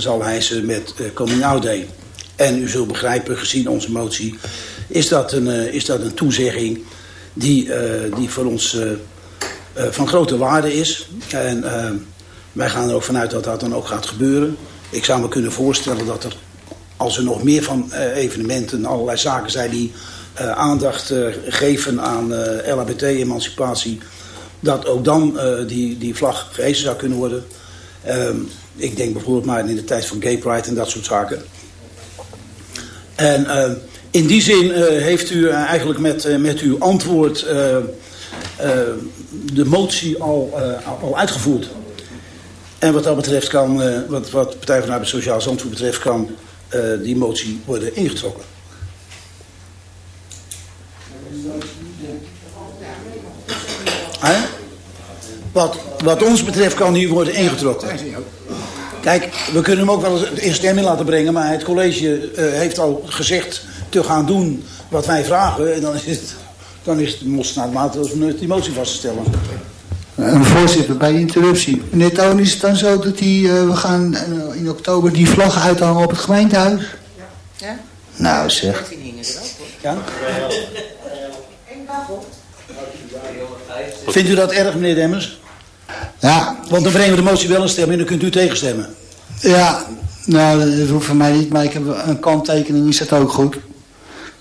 zal hijsen met Coming Out Day. En u zult begrijpen, gezien onze motie, is dat een, is dat een toezegging die, die voor ons van grote waarde is. En wij gaan er ook vanuit dat dat dan ook gaat gebeuren. Ik zou me kunnen voorstellen dat er, als er nog meer van evenementen, allerlei zaken zijn die aandacht geven aan LHBT-emancipatie dat ook dan uh, die, die vlag gehezen zou kunnen worden. Ik denk bijvoorbeeld maar in de tijd van Gay Pride en dat soort zaken. En uh, in die zin uh, heeft u eigenlijk met, met uw antwoord de motie al, al uitgevoerd. En wat dat betreft kan, wat, wat Partij van Arbeid Sociaal Zandvoort betreft, kan die motie worden ingetrokken. Wat, wat ons betreft kan die worden ingetrokken. Kijk, we kunnen hem ook wel eens in stemming laten brengen... maar het college uh, heeft al gezegd te gaan doen wat wij vragen... en dan is het, dan is het mosterdmaat om die motie vast te stellen. Uh, voorzitter, bij interruptie. Meneer Toon, is het dan zo dat die, uh, we gaan uh, in oktober die vlag uithangen op het gemeentehuis? Ja. ja? Nou zeg. Ja? Vindt u dat erg, meneer Demmers? Ja. Want dan brengen we de motie wel in stemming en dan kunt u tegenstemmen. Ja, nou, dat hoeft voor mij niet, maar ik heb een kanttekening, is dat ook goed.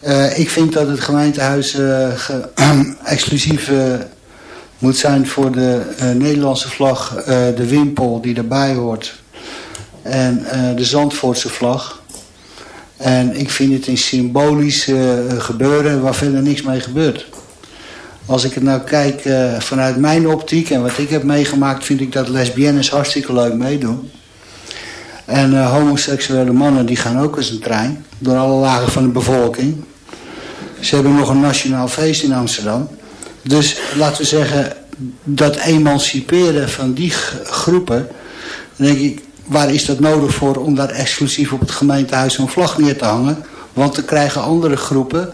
Uh, ik vind dat het gemeentehuis uh, exclusief uh, moet zijn voor de Nederlandse vlag, de wimpel die erbij hoort en de Zandvoortse vlag. En ik vind het een symbolisch gebeuren waar verder niks mee gebeurt. Als ik het nou kijk uh, vanuit mijn optiek en wat ik heb meegemaakt... vind ik dat lesbiennes hartstikke leuk meedoen. En uh, homoseksuele mannen die gaan ook eens een trein. Door alle lagen van de bevolking. Ze hebben nog een nationaal feest in Amsterdam. Dus laten we zeggen, dat emanciperen van die groepen... denk ik, waar is dat nodig voor om daar exclusief op het gemeentehuis een vlag neer te hangen? Want dan krijgen andere groepen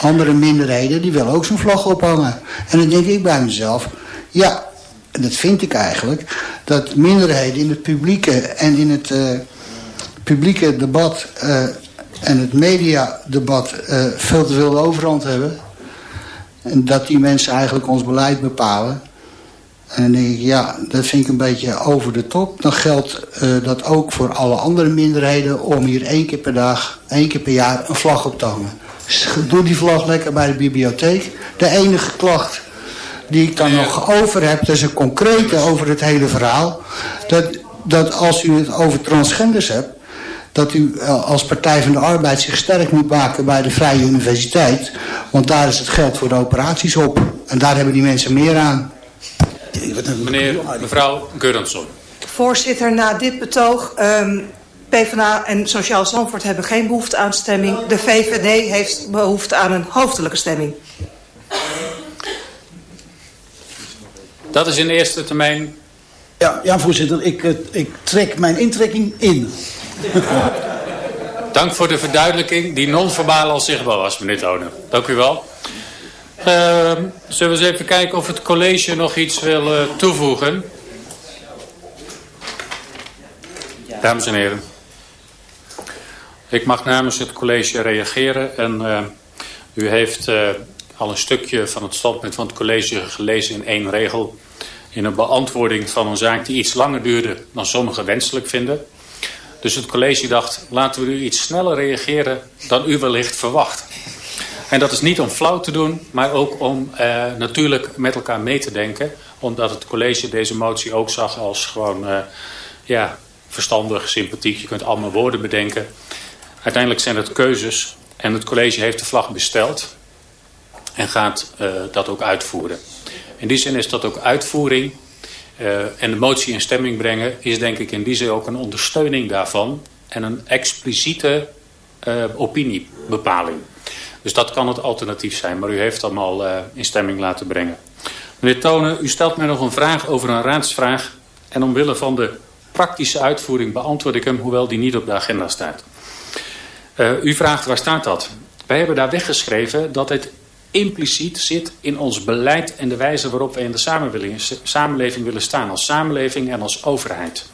andere minderheden die willen ook zo'n vlag ophangen. En dan denk ik bij mezelf, ja, dat vind ik eigenlijk, dat minderheden in het publieke en in het uh, publieke debat uh, en het mediadebat uh, veel te veel overhand hebben. En dat die mensen eigenlijk ons beleid bepalen. En dan denk ik, ja, dat vind ik een beetje over de top. Dan geldt dat ook voor alle andere minderheden om hier één keer per dag, één keer per jaar een vlag op te hangen. Doe die vlag lekker bij de bibliotheek. De enige klacht die ik dan nog over heb, dat is een concrete over het hele verhaal. Dat, dat als u het over transgenders hebt, dat u eh, als Partij van de Arbeid zich sterk moet maken bij de Vrije Universiteit. Want daar is het geld voor de operaties op. En daar hebben die mensen meer aan. Meneer, mevrouw Geurensson. Voorzitter, na dit betoog um, PvdA en Sociaal Zandvoort hebben geen behoefte aan stemming. De VVD heeft behoefte aan een hoofdelijke stemming. Dat is in eerste termijn... Ja, ja voorzitter, ik, eh, ik trek mijn intrekking in. Dank voor de verduidelijking die non-verbaal al zichtbaar was, meneer Tonen. Dank u wel. Uh, zullen we eens even kijken of het college nog iets wil uh, toevoegen? Dames en heren. Ik mag namens het college reageren en uh, u heeft uh, al een stukje van het standpunt van het college gelezen in één regel. In een beantwoording van een zaak die iets langer duurde dan sommigen wenselijk vinden. Dus het college dacht, laten we nu iets sneller reageren dan u wellicht verwacht. En dat is niet om flauw te doen, maar ook om uh, natuurlijk met elkaar mee te denken. Omdat het college deze motie ook zag als gewoon ja, verstandig, sympathiek. Je kunt allemaal woorden bedenken. Uiteindelijk zijn het keuzes en het college heeft de vlag besteld en gaat uh, dat ook uitvoeren. In die zin is dat ook uitvoering uh, en de motie in stemming brengen is denk ik in die zin ook een ondersteuning daarvan en een expliciete uh, opiniebepaling. Dus dat kan het alternatief zijn, maar u heeft hem al in stemming laten brengen. Meneer Tonen, u stelt mij nog een vraag over een raadsvraag en omwille van de praktische uitvoering beantwoord ik hem, hoewel die niet op de agenda staat. Uh, u vraagt waar staat dat? Wij hebben daar weggeschreven dat het impliciet zit in ons beleid en de wijze waarop wij in de samenleving willen staan als samenleving en als overheid.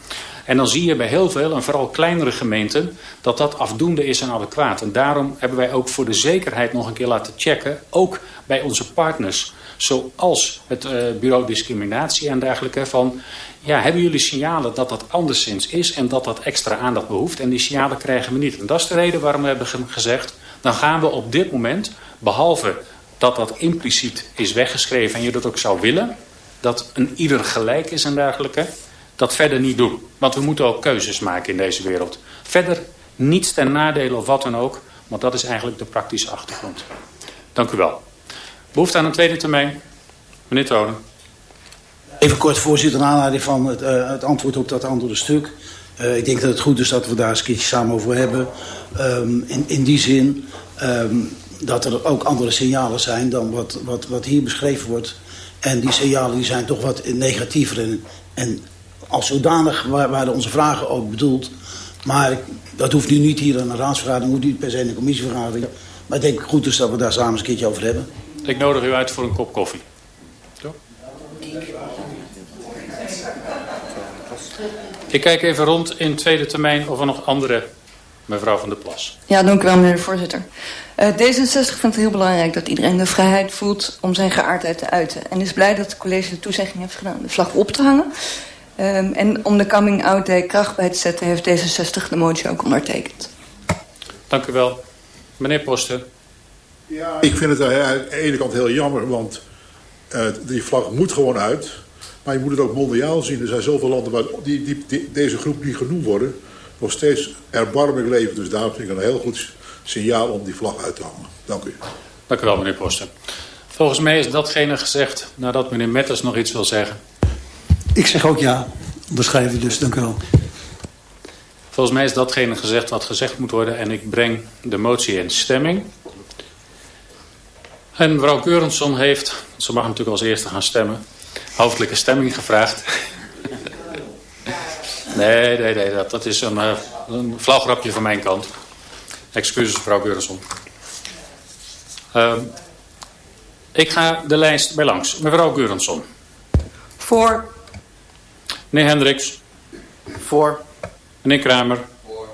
En dan zie je bij heel veel, en vooral kleinere gemeenten, dat dat afdoende is en adequaat. En daarom hebben wij ook voor de zekerheid nog een keer laten checken, ook bij onze partners, zoals het uh, bureau discriminatie en dergelijke, van ja, hebben jullie signalen dat dat anderszins is en dat dat extra aandacht behoeft? En die signalen krijgen we niet. En dat is de reden waarom we hebben gezegd, dan gaan we op dit moment, behalve dat dat impliciet is weggeschreven en je dat ook zou willen, dat een ieder gelijk is en dergelijke, dat verder niet doen. Want we moeten ook keuzes maken in deze wereld. Verder niets ten nadele of wat dan ook, want dat is eigenlijk de praktische achtergrond. Dank u wel. Behoefte aan een tweede termijn. Meneer Tonen. Even kort, voorzitter, naar aanleiding van het, uh, het, antwoord op dat andere stuk. Uh, ik denk dat het goed is dat we daar eens een keertje samen over hebben. Um, in, in die zin um, dat er ook andere signalen zijn dan wat, wat, wat hier beschreven wordt. En die signalen die zijn toch wat negatiever. En, en als zodanig waren onze vragen ook bedoeld. Maar dat hoeft nu niet hier aan een raadsvergadering, hoeft niet per se in een commissievergadering. Maar ik denk goed is dat we daar samen eens een keertje over hebben. Ik nodig u uit voor een kop koffie. Zo. Ik kijk even rond in tweede termijn of er nog andere... Mevrouw van der Plas. Ja, dank u wel, meneer de voorzitter. Uh, D66 vindt het heel belangrijk dat iedereen de vrijheid voelt om zijn geaardheid te uiten. En is blij dat het college de toezegging heeft gedaan de vlag op te hangen. Um, en om de coming out day kracht bij te zetten heeft D66 de motie ook ondertekend. Dank u wel. Meneer Poster. Ja, ik vind het aan de ene kant heel jammer, want uh, die vlag moet gewoon uit. Maar je moet het ook mondiaal zien. Er zijn zoveel landen waar die, die, die, deze groep niet genoemd worden. Nog steeds erbarmelijk leven. Dus daarom vind ik een heel goed signaal om die vlag uit te hangen. Dank u. Dank u wel, meneer Poster. Volgens mij is datgene gezegd nadat meneer Metters nog iets wil zeggen. Ik zeg ook ja. Onderschrijven dus, dank u wel. Volgens mij is datgene gezegd wat gezegd moet worden. En ik breng de motie in stemming. En mevrouw Keurensson heeft, ze mag natuurlijk als eerste gaan stemmen, hoofdelijke stemming gevraagd. nee, nee, nee, dat, dat is een, uh, een flauwgrapje van mijn kant. Excuses, mevrouw Keurensson. Uh, ik ga de lijst bij langs. Mevrouw Keurensson. Voor. Meneer Hendricks. Voor. Meneer Kramer. Voor.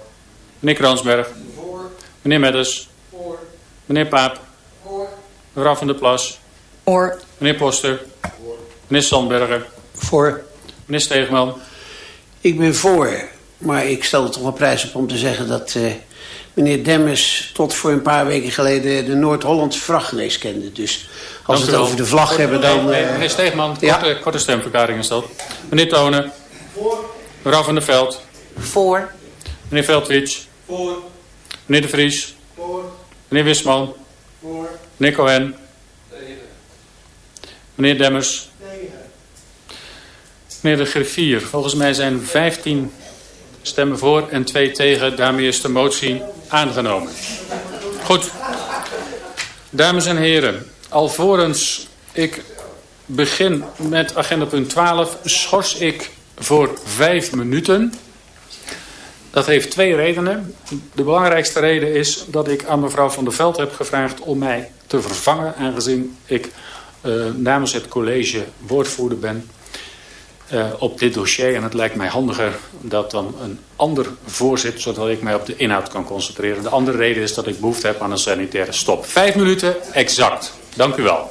Meneer Kransberg. Voor. Meneer Medders. Voor. Meneer Paap. Voor. Mevrouw van der Plas. Voor. Meneer Poster. Meneer Sandberger. Voor. Meneer Steegman. Ik ben voor, maar ik stel er toch wel prijs op om te zeggen dat uh, meneer Demmers tot voor een paar weken geleden de Noord-Hollandse vrachtgenees kende. Dus als we het over de vlag Kort, hebben dan... Nee, uh, meneer Steegman, ja. korte, korte stemverklaring is dat. Meneer Tonen. Voor. Mevrouw van der Veld. Voor. Meneer Veldwitsch. Voor. Meneer De Vries. Voor. Meneer Wisman. Voor. Meneer Cohen. Tegen. Meneer Demmers. Meneer de Griffier. Volgens mij zijn 15 stemmen voor en 2 tegen. Daarmee is de motie aangenomen. Goed. Dames en heren. Alvorens ik begin met agenda punt 12 schors ik voor vijf minuten. Dat heeft twee redenen. De belangrijkste reden is dat ik aan mevrouw Van der Veld heb gevraagd om mij te vervangen. Aangezien ik uh, namens het college woordvoerder ben uh, op dit dossier. En het lijkt mij handiger dat dan een ander voorzit, zodat ik mij op de inhoud kan concentreren. De andere reden is dat ik behoefte heb aan een sanitaire stop. Vijf minuten exact. Dank u wel.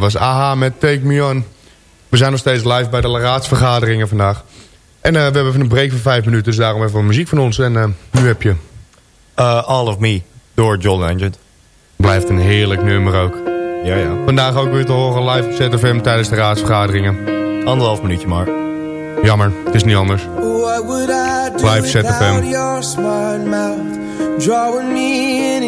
Dat was AHA met Take Me On. We zijn nog steeds live bij de raadsvergaderingen vandaag. En uh, we hebben even een break van vijf minuten, dus daarom even muziek van ons. En uh, nu heb je... Uh, All of Me door John Legend. Blijft een heerlijk nummer ook. Ja, ja. Vandaag ook weer te horen live op ZFM tijdens de raadsvergaderingen. Anderhalf minuutje maar. Jammer, het is niet anders. Live ZFM. Drawing me in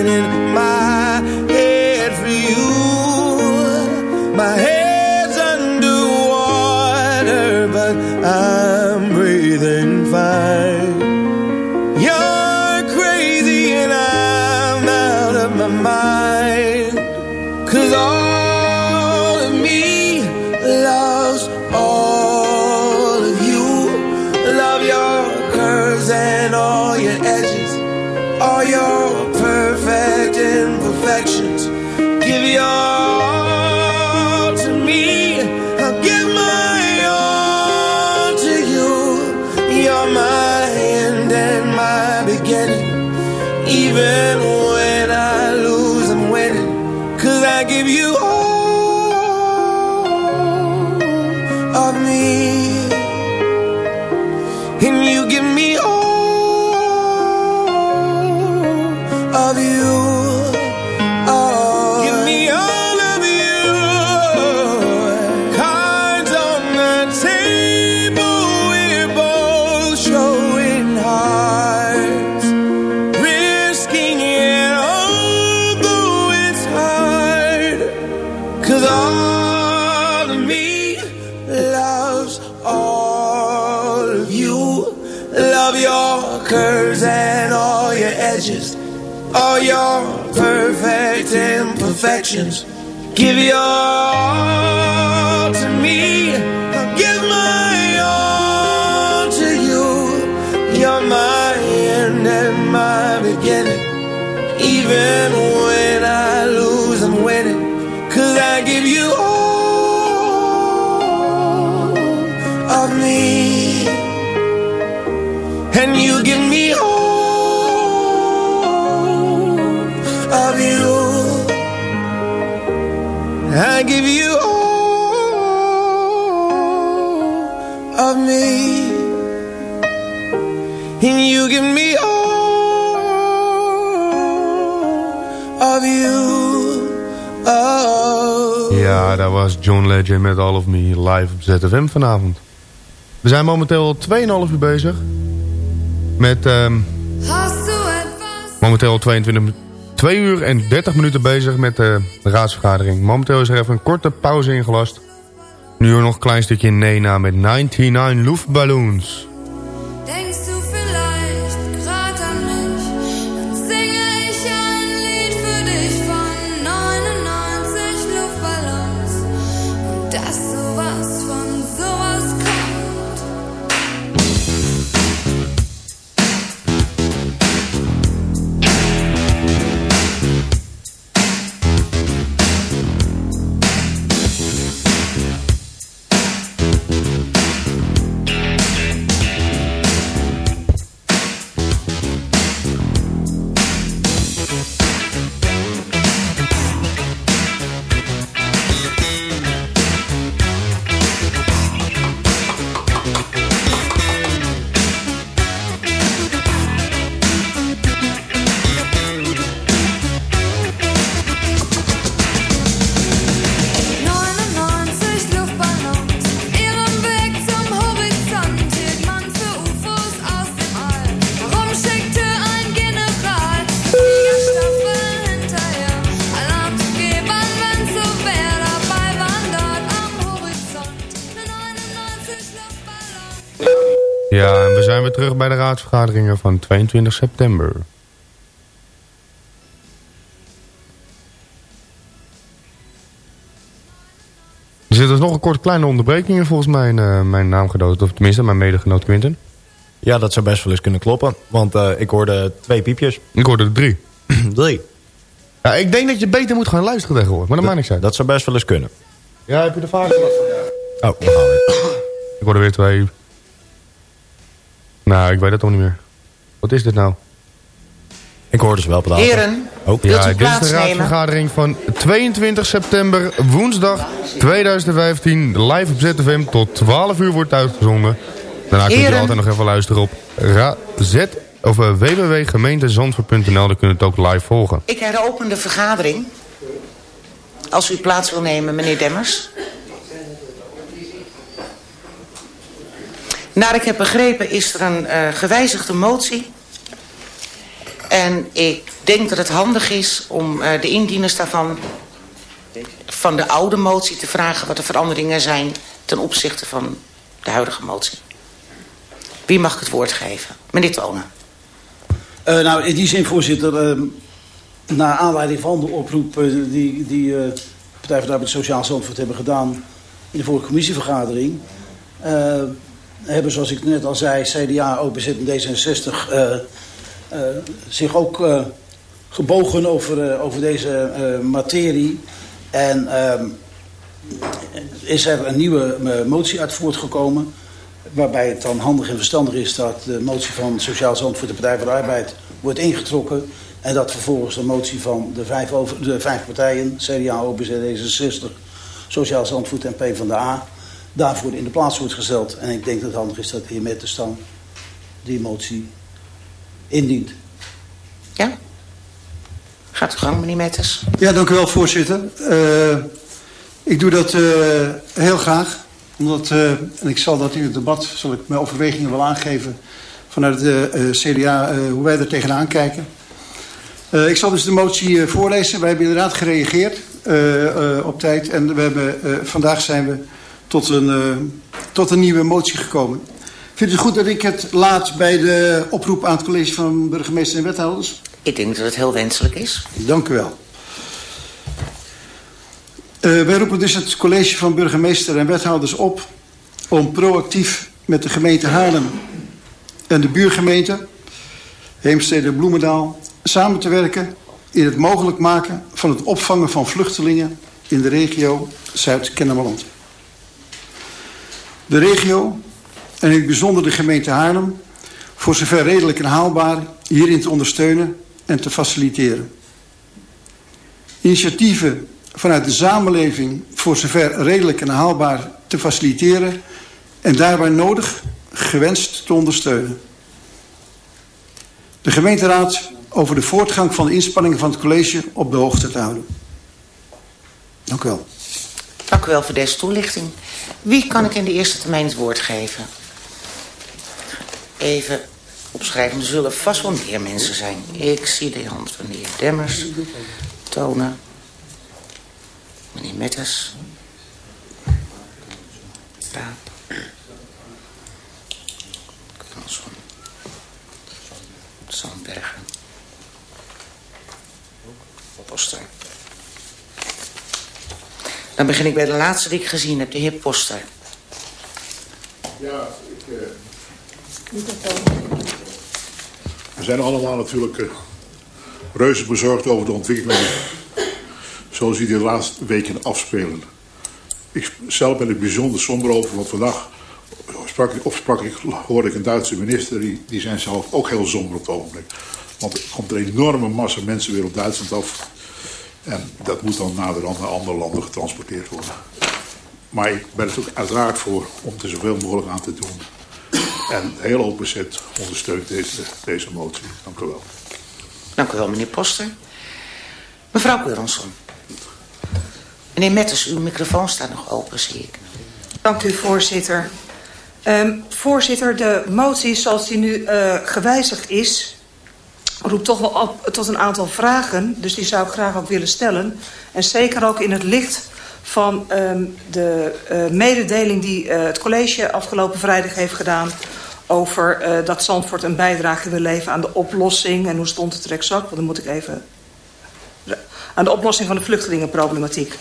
your edges. All your perfect imperfections. Give your Give your I give you all of me. And you give me all of you. Oh. Ja, dat was John Legend met All of Me live op ZFM vanavond. We zijn momenteel 2,5 uur bezig. Met ehm momenteel 22 minuten. 2 uur en 30 minuten bezig met de raadsvergadering. Momenteel is er even een korte pauze ingelast. Nu nog een klein stukje Nena met 99 Luftballons. Denkst van 22 september. Er zit dus nog een kort kleine onderbreking in volgens mij, uh, mijn naamgenoot, of tenminste mijn medegenoot Quinten. Ja, dat zou best wel eens kunnen kloppen, want uh, ik hoorde twee piepjes. Ik hoorde er drie. drie? Ja, ik denk dat je beter moet gaan luisteren tegenwoordig, maar dat maakt niks uit. Dat zou best wel eens kunnen. Ja, heb je de vader Oh, we gaan weer. Ik hoorde weer twee. Nou, ik weet het toch niet meer. Wat is dit nou? Ik hoorde ze wel praten. Heren, oh. ja, dit is de raadsvergadering van 22 september, woensdag 2015. Live op ZFM tot 12 uur wordt uitgezonden. Daarna kunt u altijd nog even luisteren op Z of uh, www.gemeentezandvoort.nl. Dan kunt u het ook live volgen. Ik heropen de vergadering. Als u plaats wil nemen, meneer Demmers. Naar ik heb begrepen is er een uh, gewijzigde motie. En ik denk dat het handig is om uh, de indieners daarvan... van de oude motie te vragen wat de veranderingen zijn... ten opzichte van de huidige motie. Wie mag het woord geven? Meneer Tonen. Uh, nou, in die zin, voorzitter... Uh, naar aanleiding van de oproep die, die Partij van de Arbeid Sociaal Zandvoort hebben gedaan... in de vorige commissievergadering... hebben, zoals ik net al zei, CDA, OPZ en D66... zich ook gebogen over, over deze materie. En is er een nieuwe motie uit voortgekomen... Waarbij het dan handig en verstandig is dat de motie van Sociaal Zandvoort de Partij van de Arbeid wordt ingetrokken. En dat vervolgens de motie van de vijf, over, de vijf partijen, CDA, OPZ, D66, Sociaal Zandvoort en PvdA, daarvoor in de plaats wordt gesteld. En ik denk dat het handig is dat de heer Metters dan die motie indient. Ja? Gaat uw gang, meneer Metters. Ja, dank u wel, voorzitter. Uh, ik doe dat uh, heel graag omdat, uh, en ik zal dat in het debat, zal ik mijn overwegingen wel aangeven vanuit de uh, CDA, uh, hoe wij er tegenaan kijken. ik zal dus de motie voorlezen. Wij hebben inderdaad gereageerd op tijd en we hebben, vandaag zijn we tot een, tot een nieuwe motie gekomen. Vindt u het goed dat ik het laat bij de oproep aan het college van burgemeester en wethouders? Ik denk dat het heel wenselijk is. Dank u wel. Uh, wij roepen dus het college van burgemeester en wethouders op om proactief met de gemeente Haarlem en de buurgemeente Heemstede Bloemendaal samen te werken in het mogelijk maken van het opvangen van vluchtelingen in de regio Zuid-Kennemerland. De regio en in het bijzonder de gemeente Haarlem voor zover redelijk en haalbaar hierin te ondersteunen en te faciliteren. Initiatieven vanuit de samenleving voor zover redelijk en haalbaar te faciliteren en daarbij nodig gewenst te ondersteunen. De gemeenteraad over de voortgang van de inspanningen van het college op de hoogte te houden. Dank u wel. Dank u wel voor deze toelichting. Wie kan ik in de eerste termijn het woord geven? Even opschrijven, er zullen vast wel meer mensen zijn. Ik zie de hand van de heer Demmers tonen. Meneer Metters. Kransson. Zandbergen. Poster. Dan begin ik bij de laatste die ik gezien heb, de heer Poster. Ja, ik... Uh... We zijn allemaal natuurlijk uh, reuze bezorgd over de ontwikkeling zoals die de laatste weken afspelen. Ik zelf ben ik bijzonder somber over, want vandaag sprak, of sprak ik, hoorde ik een Duitse minister, die, die zijn zelf ook heel somber op het ogenblik. Want er komt een enorme massa mensen weer op Duitsland af. En dat moet dan naderhand naar andere landen getransporteerd worden. Maar ik ben er ook uiteraard voor om er zoveel mogelijk aan te doen. En heel open zet ondersteunt deze, deze motie. Dank u wel. Dank u wel, meneer Poster. Mevrouw Keuronsson. Meneer Metters, uw microfoon staat nog open, zie ik. Dank u, voorzitter. Um, voorzitter, de motie zoals die nu uh, gewijzigd is... roept toch wel op tot een aantal vragen. Dus die zou ik graag ook willen stellen. En zeker ook in het licht van um, de uh, mededeling die uh, het college afgelopen vrijdag heeft gedaan... over uh, dat Zandvoort een bijdrage wil leveren aan de oplossing. En hoe stond het er exact? Want dan moet ik even... Aan de oplossing van de vluchtelingenproblematiek.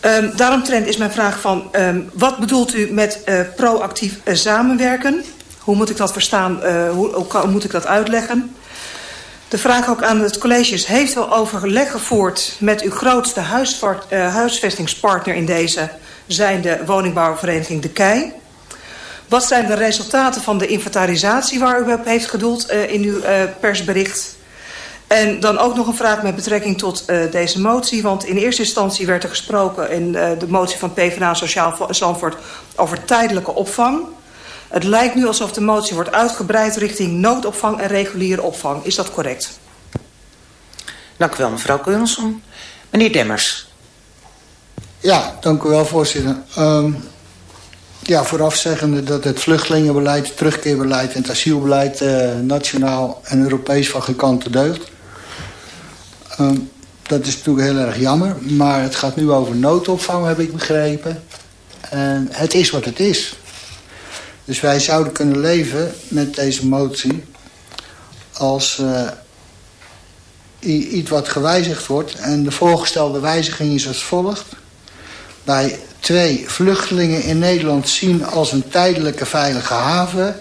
Um, daaromtrent is mijn vraag van... Um, wat bedoelt u met proactief samenwerken? Hoe moet ik dat verstaan? Hoe moet ik dat uitleggen? De vraag ook aan het college is... heeft u overleg gevoerd met uw grootste huisvestingspartner in deze... zijn de woningbouwvereniging De Kei... Wat zijn de resultaten van de inventarisatie waar u op heeft gedoeld uh, in uw uh, persbericht? En dan ook nog een vraag met betrekking tot deze motie. Want in eerste instantie werd er gesproken in de motie van PvdA Sociaal Zandvoort over tijdelijke opvang. Het lijkt nu alsof de motie wordt uitgebreid richting noodopvang en reguliere opvang. Is dat correct? Dank u wel, mevrouw Keulensson. Meneer Demmers. Ja, dank u wel, voorzitter. Um, ja, vooraf zeggende dat het vluchtelingenbeleid, het terugkeerbeleid en het asielbeleid uh, nationaal en Europees van geen kant deugt. Um, dat is natuurlijk heel erg jammer, maar het gaat nu over noodopvang, heb ik begrepen. En het is wat het is. Dus wij zouden kunnen leven met deze motie als uh, iets wat gewijzigd wordt. En de voorgestelde wijziging is als volgt. Bij twee vluchtelingen in Nederland zien als een tijdelijke veilige haven.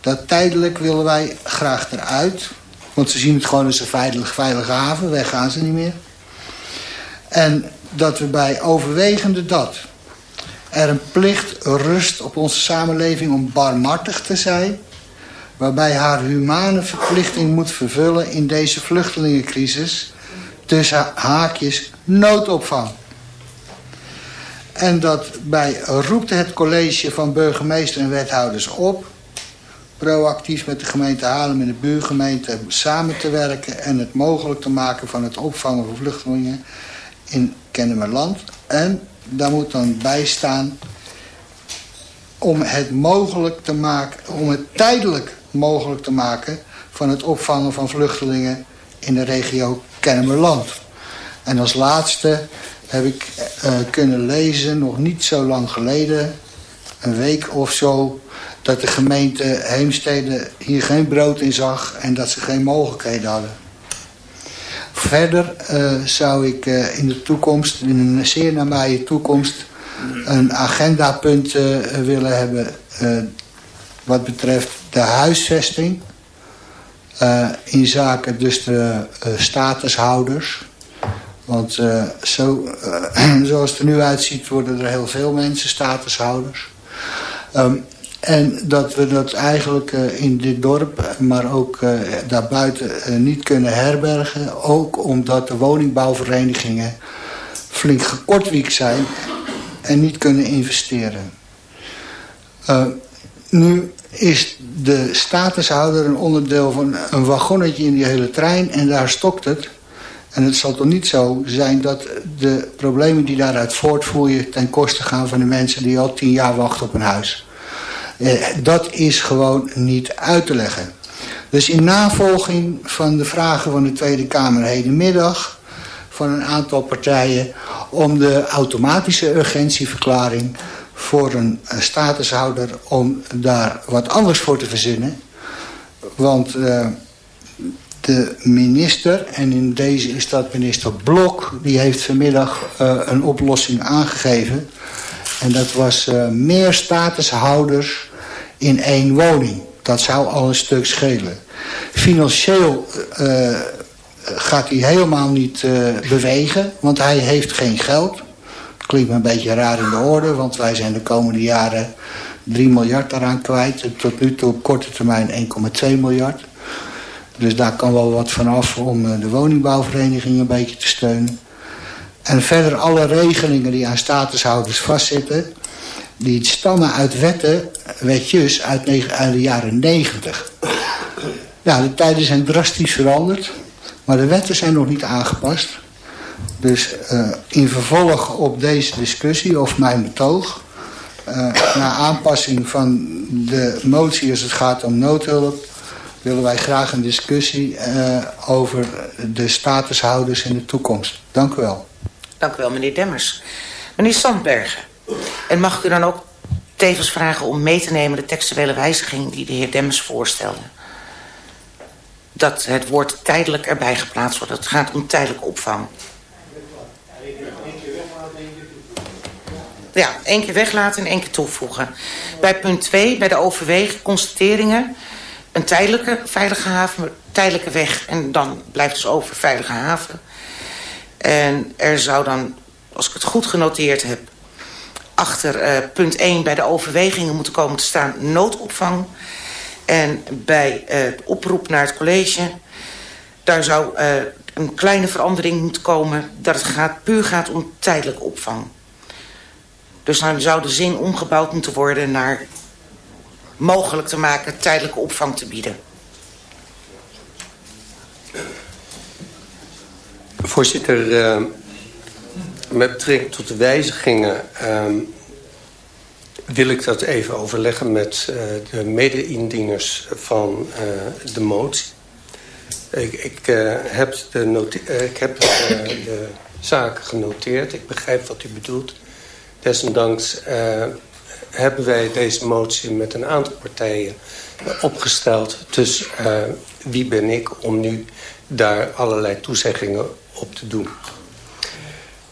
Dat tijdelijk willen wij graag eruit. Want ze zien het gewoon als een veilige, veilige haven. Weg gaan ze niet meer. En dat we bij overwegende dat er een plicht rust op onze samenleving om barmhartig te zijn... waarbij haar humane verplichting moet vervullen in deze vluchtelingencrisis... tussen haakjes noodopvang. En dat bij roept het college van burgemeester en wethouders op... proactief met de gemeente Haarlem en de buurgemeente samen te werken... en het mogelijk te maken van het opvangen van vluchtelingen in Kennemerland. En daar moet dan bij staan om het mogelijk te maken, om het tijdelijk mogelijk te maken van het opvangen van vluchtelingen in de regio Kennemerland. En als laatste heb ik uh, kunnen lezen, nog niet zo lang geleden, een week of zo, dat de gemeente Heemstede hier geen brood in zag en dat ze geen mogelijkheden hadden. Verder uh, zou ik uh, in de toekomst, in een zeer nabije toekomst, een agendapunt uh, willen hebben wat betreft de huisvesting. in zaken dus de statushouders. Want uh, zo, uh, zoals het er nu uitziet worden er heel veel mensen statushouders. Um, en dat we dat eigenlijk uh, in dit dorp, maar ook daarbuiten niet kunnen herbergen. Ook omdat de woningbouwverenigingen flink gekortwiekt zijn en niet kunnen investeren. nu is de statushouder een onderdeel van een wagonnetje in die hele trein en daar stokt het. En het zal toch niet zo zijn dat de problemen die daaruit voortvloeien... ten koste gaan van de mensen die al tien jaar wachten op een huis. Eh, dat is gewoon niet uit te leggen. Dus in navolging van de vragen van de Tweede Kamer hedenmiddag... van een aantal partijen om de automatische urgentieverklaring... voor een, statushouder om daar wat anders voor te verzinnen. Want... Uh, de minister, en in deze is dat minister Blok... die heeft vanmiddag uh, een oplossing aangegeven. En dat was uh, meer statushouders in één woning. Dat zou al een stuk schelen. Financieel uh, gaat hij helemaal niet bewegen, want hij heeft geen geld. Klinkt me een beetje raar in de orde, want wij zijn de komende jaren 3 miljard daaraan kwijt. Tot nu toe op korte termijn 1,2 miljard. Dus daar kan wel wat van af om eh, de woningbouwvereniging een beetje te steunen. En verder alle regelingen die aan statushouders vastzitten... die stammen uit wetten, wetjes uit, de jaren 90. Ja, de tijden zijn drastisch veranderd. Maar de wetten zijn nog niet aangepast. Dus uh, in vervolg op deze discussie, of mijn betoog... Uh, na aanpassing van de motie als het gaat om noodhulp willen wij graag een discussie uh, over de statushouders in de toekomst. Dank u wel. Dank u wel, meneer Demmers. Meneer Sandbergen, en mag ik u dan ook tevens vragen om mee te nemen de textuele wijziging die de heer Demmers voorstelde. Dat het woord tijdelijk erbij geplaatst wordt. Het gaat om tijdelijke opvang. Ja, één keer weglaten en één keer toevoegen. Bij punt 2, bij de overwegen, constateringen... een tijdelijke veilige haven, tijdelijke weg... en dan blijft dus over veilige haven. En er zou dan, als ik het goed genoteerd heb... achter uh, punt 1 bij de overwegingen moeten komen te staan... noodopvang. En bij uh, oproep naar het college... daar zou uh, een kleine verandering moeten komen... dat het gaat, puur gaat om tijdelijke opvang. Dus dan zou de zin omgebouwd moeten worden naar mogelijk te maken tijdelijke opvang te bieden. Voorzitter, uh, met betrekking tot de wijzigingen... Uh, wil ik dat even overleggen met uh, de mede-indieners van uh, de motie. Ik, ik, heb, de ik heb de zaken genoteerd. Ik begrijp wat u bedoelt. Desondanks hebben wij deze motie met een aantal partijen opgesteld. Dus wie ben ik om nu daar allerlei toezeggingen op te doen.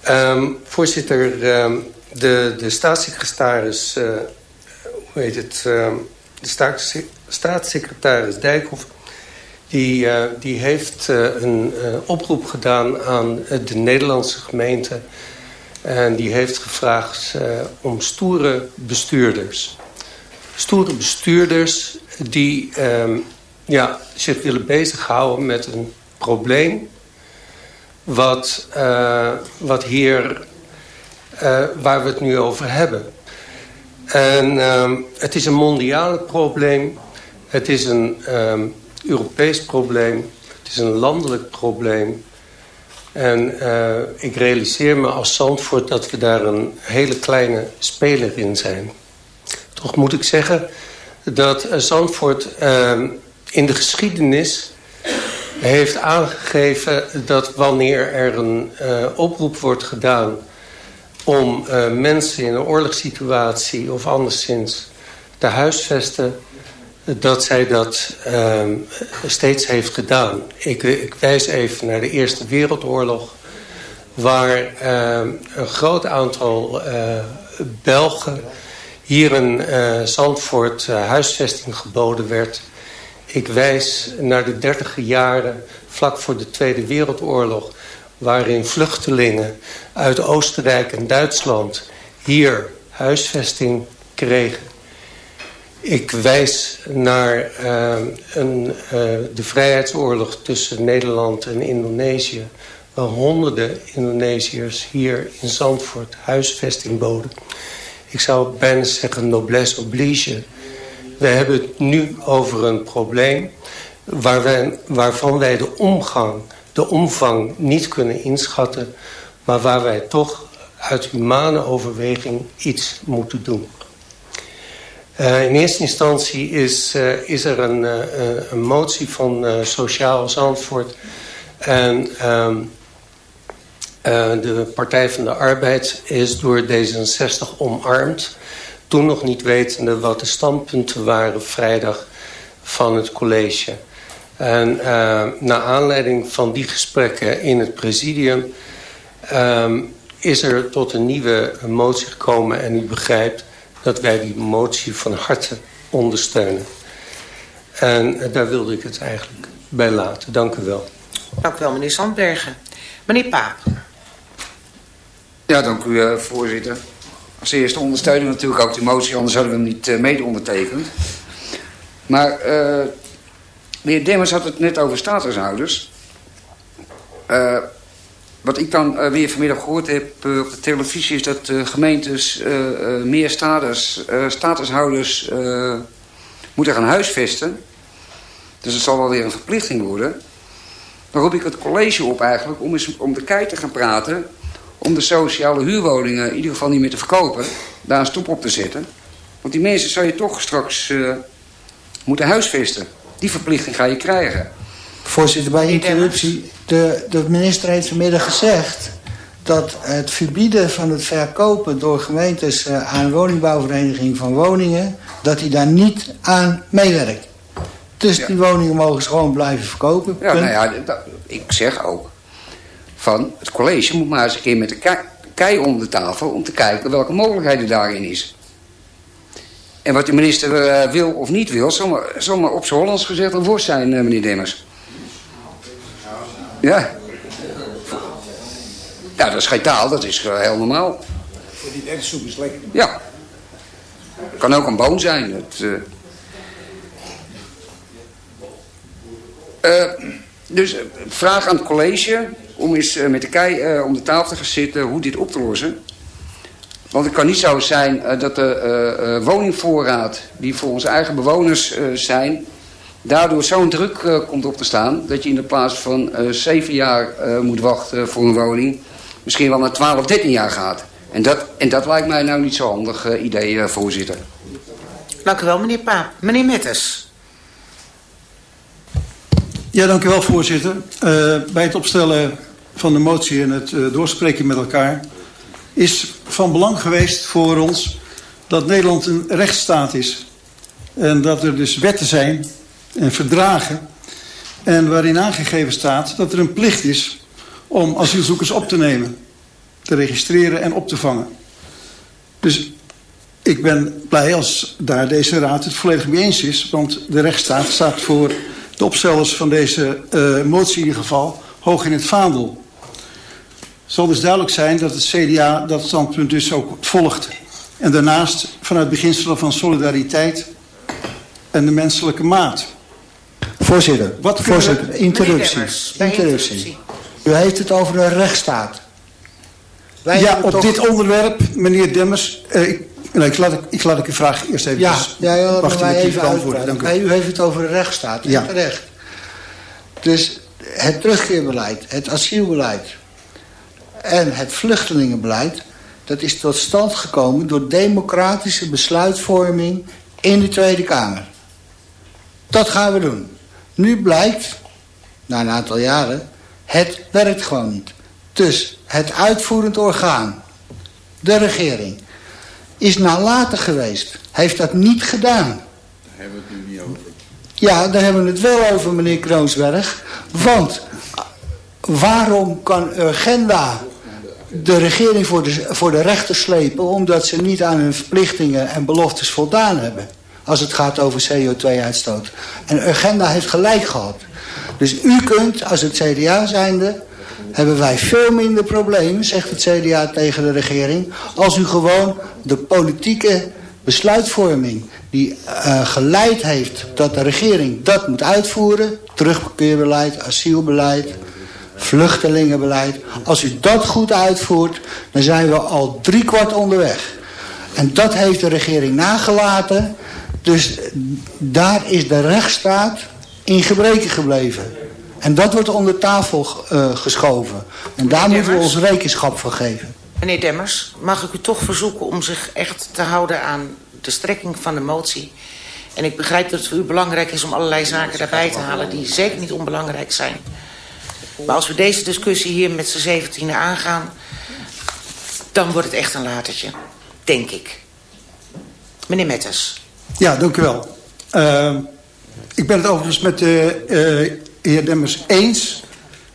Um, voorzitter, um, de, de staatssecretaris, uh, hoe heet het, um, de staatssecretaris Dijkhoff... Die, uh, die heeft uh, een oproep gedaan aan de Nederlandse gemeente... En die heeft gevraagd om stoere bestuurders. Stoere bestuurders die ja, zich willen bezighouden met een probleem... wat, uh, wat hier, uh, waar we het nu over hebben. En um, het is een mondiaal probleem. Het is een um, Europees probleem. Het is een landelijk probleem. En uh, ik realiseer me als Zandvoort dat we daar een hele kleine speler in zijn. Toch moet ik zeggen dat Zandvoort uh, in de geschiedenis heeft aangegeven dat wanneer er een uh, oproep wordt gedaan om uh, mensen in een oorlogssituatie of anderszins te huisvesten dat zij dat uh, steeds heeft gedaan. Ik, ik, wijs even naar de Eerste Wereldoorlog... waar uh, een groot aantal uh, Belgen hier in Zandvoort huisvesting geboden werd. Ik wijs naar de dertige jaren vlak voor de Tweede Wereldoorlog... waarin vluchtelingen uit Oostenrijk en Duitsland hier huisvesting kregen. Ik wijs naar uh, een, uh, de vrijheidsoorlog tussen Nederland en Indonesië... waar honderden Indonesiërs hier in Zandvoort huisvesting boden. Ik zou bijna zeggen noblesse oblige. We hebben het nu over een probleem waarvan wij de omgang, de omvang niet kunnen inschatten... maar waar wij toch uit humane overweging iets moeten doen. Uh, in eerste instantie is, uh, is er een, uh, een motie van Sociaal Zandvoort. En um, de Partij van de Arbeid is door D66 omarmd. Toen nog niet wetende wat de standpunten waren vrijdag van het college. En naar aanleiding van die gesprekken in het presidium... Um, is er tot een nieuwe motie gekomen en u begrijpt dat wij die motie van harte ondersteunen. En daar wilde ik het eigenlijk bij laten. Dank u wel. Dank u wel, meneer Sandbergen. Meneer Paap. Ja, dank u, uh, voorzitter. Als eerste ondersteunen we natuurlijk ook de motie, anders hadden we hem niet uh, mede ondertekend. Maar de heer Demmers had het net over statushouders. Uh, wat ik dan weer vanmiddag gehoord heb op de televisie... is dat gemeentes meer status, statushouders moeten gaan huisvesten. Dus het zal wel weer een verplichting worden. Dan roep ik het college op eigenlijk om, eens, om de kei te gaan praten... om de sociale huurwoningen in ieder geval niet meer te verkopen. Daar een stop op te zetten. Want die mensen zou je toch straks moeten huisvesten. Die verplichting ga je krijgen. Voorzitter, bij interruptie. De, de minister heeft vanmiddag gezegd dat het verbieden van het verkopen door gemeentes uh, aan woningbouwvereniging van woningen, dat hij daar niet aan meewerkt. Dus ja. die woningen mogen ze gewoon blijven verkopen. Ja, nou ja, dat, ik zeg ook van het college moet maar eens een keer met de kei, kei om de tafel om te kijken welke mogelijkheden daarin is. En wat de minister uh, wil of niet wil, zal maar, op zijn Hollands gezegd een worst zijn, uh, meneer Demmers. Ja. Ja, dat is geen taal, dat is heel normaal. Voor die erwtensoep is lekker. Ja. Kan ook een boon zijn. Het, dus vraag aan het college om eens uh, met de kei om de tafel te gaan zitten hoe dit op te lossen. Want het kan niet zo zijn dat de woningvoorraad die voor onze eigen bewoners zijn daardoor zo'n druk komt op te staan... dat je in de plaats van zeven jaar moet wachten voor een woning... misschien wel naar 12, 13 jaar gaat. En dat, en dat lijkt mij nou niet zo'n handig idee, voorzitter. Dank u wel, meneer Paap. Meneer Metters. Ja, dank u wel, voorzitter. bij het opstellen van de motie en het doorspreken met elkaar... is van belang geweest voor ons dat Nederland een rechtsstaat is... En dat er dus wetten zijn en verdragen. En waarin aangegeven staat dat er een plicht is om asielzoekers op te nemen. Te registreren en op te vangen. Dus ik ben blij als daar deze raad het volledig mee eens is. Want de rechtsstaat staat voor de opstellers van deze uh, motie in ieder geval hoog in het vaandel. Het zal dus duidelijk zijn dat het CDA dat standpunt dus ook volgt. En daarnaast vanuit beginselen van solidariteit en de menselijke maat. Voorzitter, Wat voorzitter interruptie. interruptie. U heeft het over een rechtsstaat. Wij ja, op toch... dit onderwerp, meneer Demmers... Eh, ik, nee, ik, laat, ik, ik laat ik uw vraag eerst even... Ja, ja, ja wacht mij even beantwoorden. Dank u. u heeft het over een rechtsstaat, ja. terecht. Dus het terugkeerbeleid, het asielbeleid... en het vluchtelingenbeleid... dat is tot stand gekomen door democratische besluitvorming in de Tweede Kamer. Dat gaan we doen. Nu blijkt, na een aantal jaren, het werkt gewoon niet. Dus het uitvoerend orgaan, de regering, is nalatig geweest. Heeft dat niet gedaan. Daar hebben we het nu niet over. Ja, daar hebben we het wel over, meneer Kroonsberg. Want waarom kan Urgenda de regering voor de, voor de rechter slepen... omdat ze niet aan hun verplichtingen en beloftes voldaan hebben? als het gaat over CO2-uitstoot. En Urgenda heeft gelijk gehad. Dus u kunt, als het CDA zijnde, hebben wij veel minder problemen, zegt het CDA tegen de regering, als u gewoon de politieke besluitvorming die uh, geleid heeft dat de regering dat moet uitvoeren, terugkeerbeleid, asielbeleid, vluchtelingenbeleid, als u dat goed uitvoert, dan zijn we al driekwart onderweg. En dat heeft de regering nagelaten dus daar is de rechtsstaat in gebreken gebleven. En dat wordt onder tafel uh, geschoven. En daar moeten we ons rekenschap van geven. Meneer Demmers, mag ik u toch verzoeken om zich echt te houden aan de strekking van de motie. En ik begrijp dat het voor u belangrijk is om allerlei zaken daarbij te halen... die zeker niet onbelangrijk zijn. Maar als we deze discussie hier met z'n zeventienen aangaan... dan wordt het echt een latertje. Denk ik. Meneer Metters. Ja, dank u wel. Uh, ik ben het overigens met de uh, heer Demmers eens...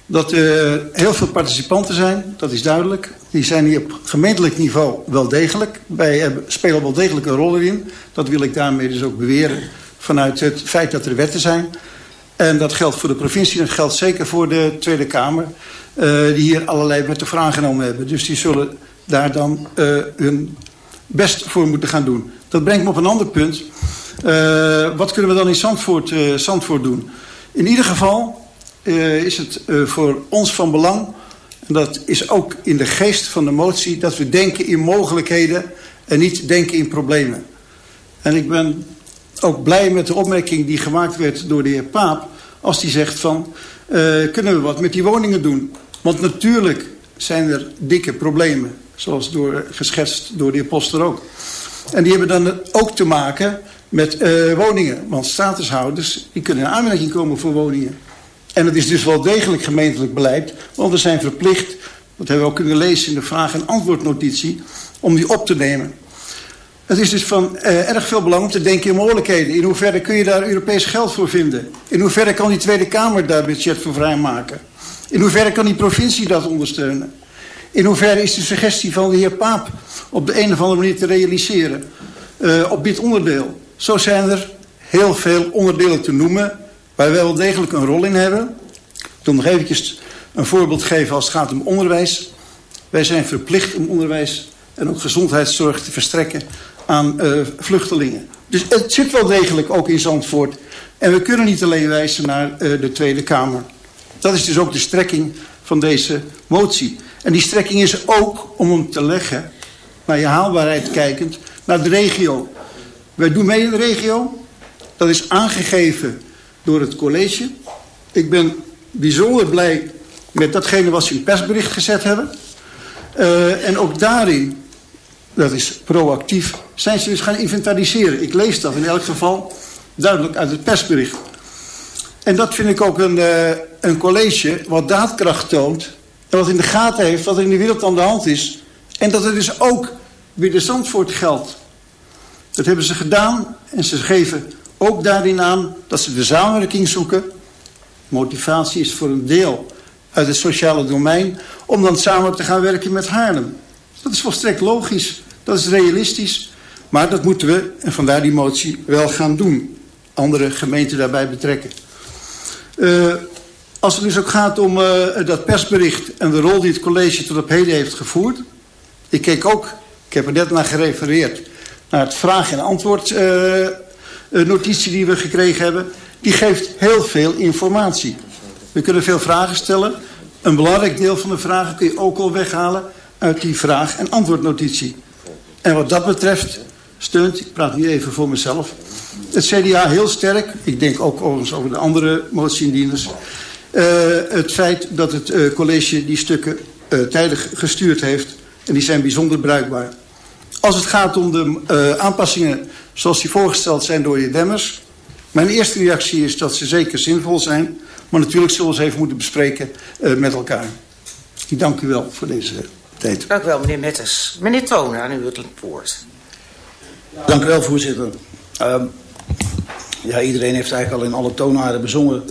dat er heel veel participanten zijn, dat is duidelijk. Die zijn hier op gemeentelijk niveau wel degelijk. Wij spelen wel degelijk een rol in. Dat wil ik daarmee dus ook beweren... vanuit het feit dat er wetten zijn. En dat geldt voor de provincie en dat geldt zeker voor de Tweede Kamer... Uh, die hier allerlei wetten voor aangenomen hebben. Dus die zullen daar dan uh, hun best voor moeten gaan doen. Dat brengt me op een ander punt. Uh, wat kunnen we dan in Zandvoort, Zandvoort doen? In ieder geval uh, is het voor ons van belang... en dat is ook in de geest van de motie... dat we denken in mogelijkheden en niet denken in problemen. En ik ben ook blij met de opmerking die gemaakt werd door de heer Paap... als die zegt van, kunnen we wat met die woningen doen? Want natuurlijk zijn er dikke problemen... zoals door, geschetst door de heer Poster ook... En die hebben dan ook te maken met uh, woningen. Want statushouders die kunnen in aanmerking komen voor woningen. En het is dus wel degelijk gemeentelijk beleid. Want we zijn verplicht Dat hebben we ook kunnen lezen in de vraag- en antwoordnotitie, om die op te nemen. Het is dus van uh, erg veel belang om te denken in mogelijkheden. In hoeverre kun je daar Europees geld voor vinden? In hoeverre kan die Tweede Kamer daar budget voor vrijmaken? In hoeverre kan die provincie dat ondersteunen? In hoeverre is de suggestie van de heer Paap op de een of andere manier te realiseren uh, op dit onderdeel? Zo zijn er heel veel onderdelen te noemen waar wij wel degelijk een rol in hebben. Ik wil nog eventjes een voorbeeld geven als het gaat om onderwijs. Wij zijn verplicht om onderwijs en ook gezondheidszorg te verstrekken aan uh, vluchtelingen. Dus het zit wel degelijk ook in Zandvoort. En we kunnen niet alleen wijzen naar uh, de Tweede Kamer. Dat is dus ook de strekking van deze motie. En die strekking is ook om hem te leggen, naar je haalbaarheid kijkend, naar de regio. Wij doen mee in de regio. Dat is aangegeven door het college. Ik ben bijzonder blij met datgene wat ze in persbericht gezet hebben. Uh, en ook daarin, dat is proactief, zijn ze dus gaan inventariseren. Ik lees dat in elk geval duidelijk uit het persbericht. En dat vind ik ook een, uh, een college wat daadkracht toont... en wat in de gaten heeft wat er in de wereld aan de hand is. En dat het dus ook weer de Zandvoort geldt. Dat hebben ze gedaan en ze geven ook daarin aan dat ze de samenwerking zoeken. Motivatie is voor een deel uit het sociale domein om dan samen te gaan werken met Haarlem. Dat is volstrekt logisch, dat is realistisch. Maar dat moeten we, en vandaar die motie, wel gaan doen. Andere gemeenten daarbij betrekken. Uh, als het dus ook gaat om uh, dat persbericht en de rol die het college tot op heden heeft gevoerd. Ik keek ook, ik heb er net naar gerefereerd, naar het vraag- en antwoord uh, notitie die we gekregen hebben. Die geeft heel veel informatie. We kunnen veel vragen stellen. Een belangrijk deel van de vragen kun je ook al weghalen uit die vraag- en antwoordnotitie. En wat dat betreft steunt, ik praat nu even voor mezelf, het CDA heel sterk, ik denk ook overigens over de andere motieindieners, uh, het feit dat het college die stukken uh, tijdig gestuurd heeft en die zijn bijzonder bruikbaar. Als het gaat om de aanpassingen zoals die voorgesteld zijn door de heer Demmers, mijn eerste reactie is dat ze zeker zinvol zijn, maar natuurlijk zullen we ze even moeten bespreken met elkaar. Ik dank u wel voor deze tijd. Dank u wel, meneer Metters. Meneer Toner, aan u het woord. Dank u wel, voorzitter. Uh, ja, iedereen heeft eigenlijk al in alle toonaarden bezongen